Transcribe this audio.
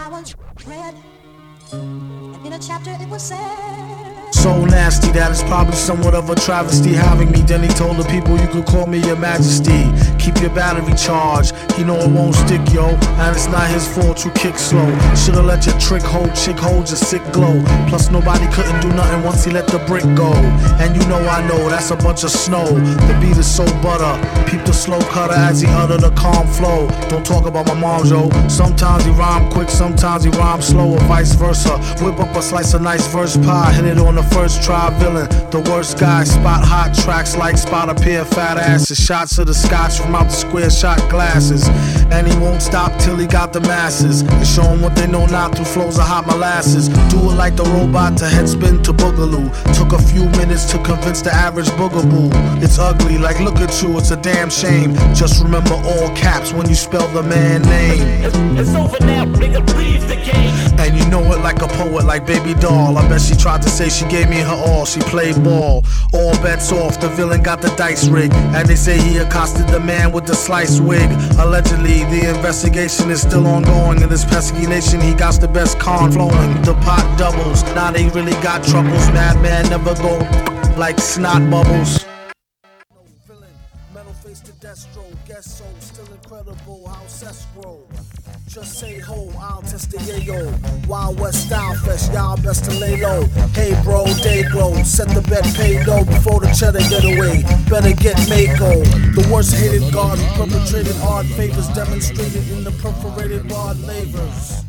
I once read, and in a chapter it was said. So nasty that it's probably somewhat of a travesty having me. Then he told the people you could call me your majesty. Keep your battery charged. He know it won't stick, yo. And it's not his fault you kick slow. Should've let your trick hold, chick hold your sick glow. Plus nobody couldn't do nothing once he let the brick go. And you know I know that's a bunch of snow. The beat is so butter. Peep the slow cutter as he utter the calm flow. Don't talk about my mom, yo. Sometimes he rhyme quick, sometimes he rhyme slow, or vice versa. Whip up a slice of nice verse pie, hit it on the first try villain. The worst guy, spot hot tracks like spot a pair fat asses. The shots of the scotch from out the square shot glasses. And he won't stop till he got the masses. And show them what they know not through flows of hot molasses. Do it like the robot to headspin to boogaloo. Took a few minutes to convince the average boogaboo. It's ugly, like look at you, it's a damn shame. Just remember all caps when you spell the man name. It's, it's over now, nigga, leave the game. Know it like a poet, like Baby Doll. I bet she tried to say she gave me her all. She played ball. All bets off. The villain got the dice rig. And they say he accosted the man with the slice wig. Allegedly, the investigation is still ongoing. In this pesky nation, he got the best con flowing. The pot doubles. Now they really got troubles. Madman never go like snot bubbles. Metal face Destro, guess so, still incredible how cess grow. Just say ho, I'll test the yayo. Wild West Style Fest, y'all best to lay low. Hey bro, day glow, set the bet, pay low before the cheddar get away. Better get Mako. The worst hated guard perpetrated hard favors demonstrated in the perforated rod lavers.